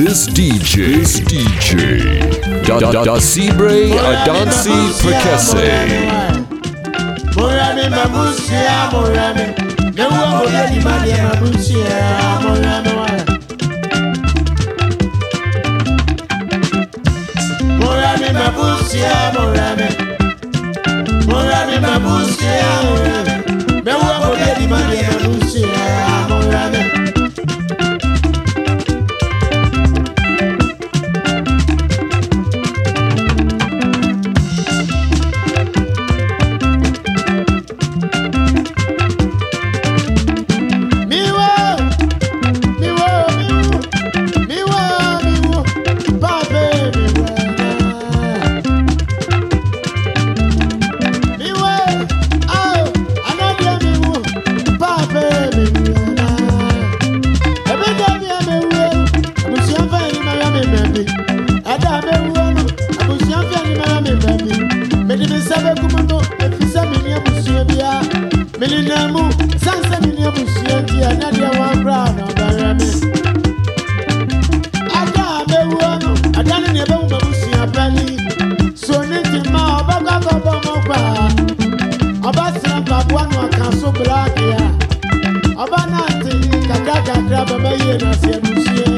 This DJ, this DJ, da da da Sibre Adansi Perkese. Morami mabusia, ah, morami. Gawa morami madi mabusia, morami. Morami mabusia, ah, morami. Morami mabusia, ah, morami. Gawa morami madi mabusia. la baba y nació.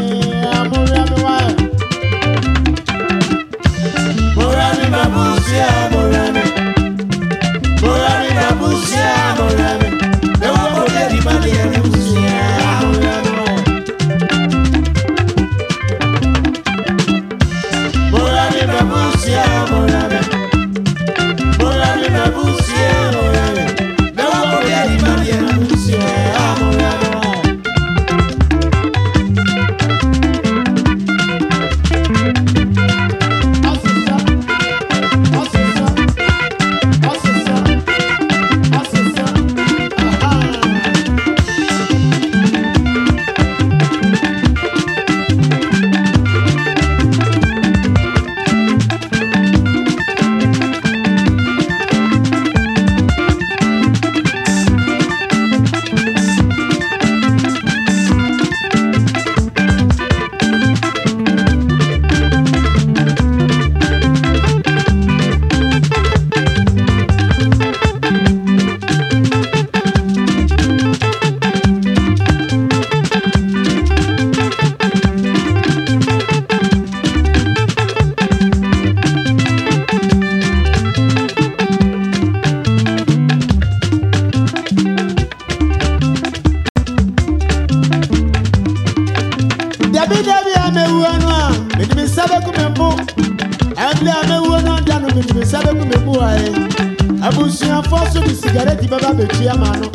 abusuafoɔ so di sigareti bɛba bɛtua ma no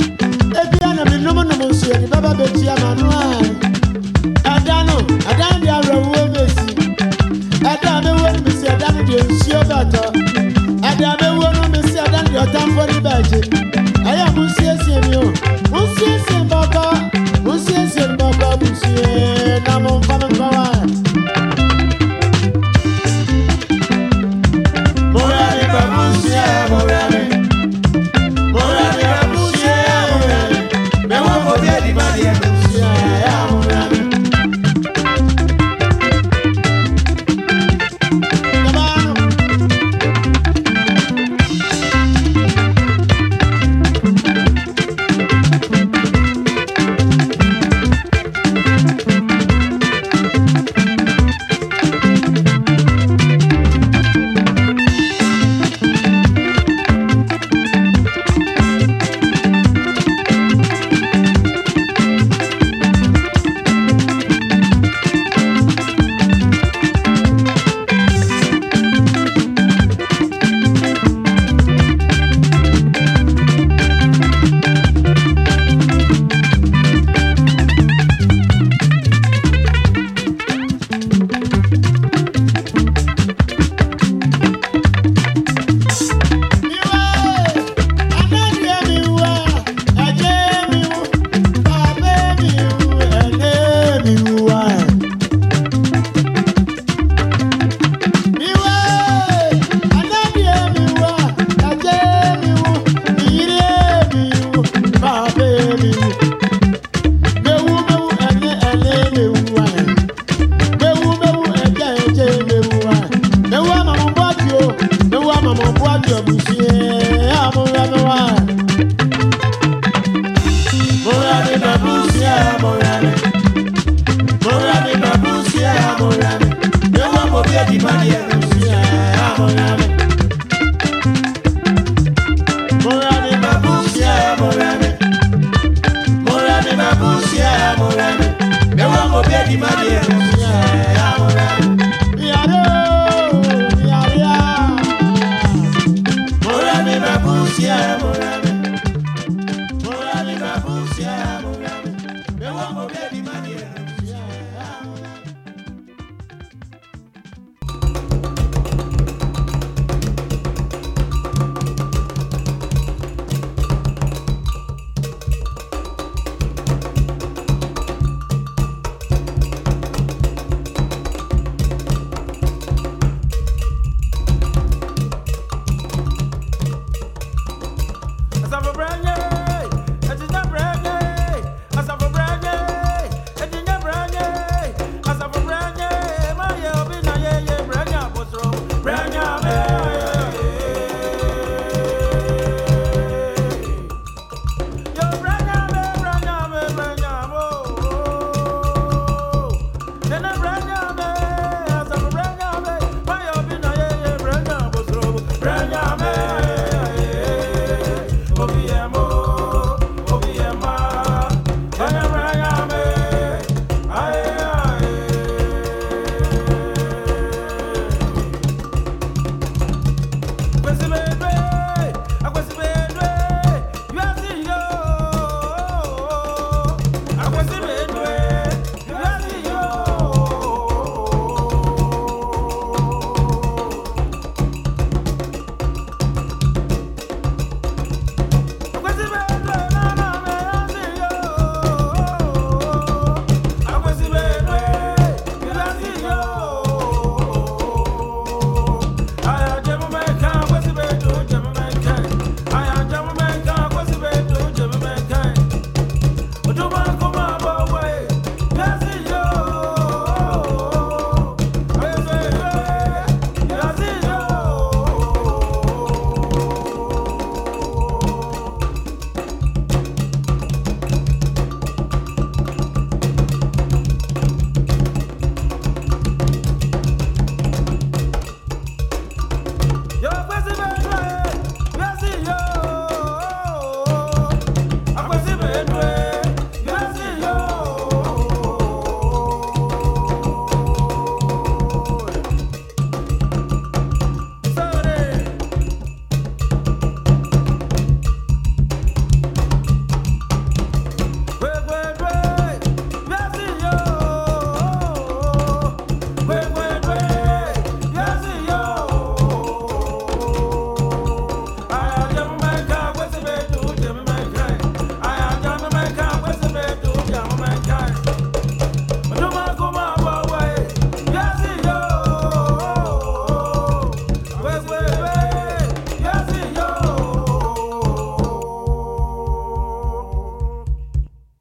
ebia na menom nom nsuani bɛba bɛtua ma no a ɛda no ɛda de awerɛwoɔ bɛsi ɛda mɛwuo wo mesi ɛda no deɛ nsuo bɛtɔ ɛda mɛwuo no mesi ɛda no deɛ ɔtamfoɔ no bɛgye ɛyɛ monsiesie mi o. Monsiesie mbɔkɔ monsiesie mbɔkɔ musie na momfa me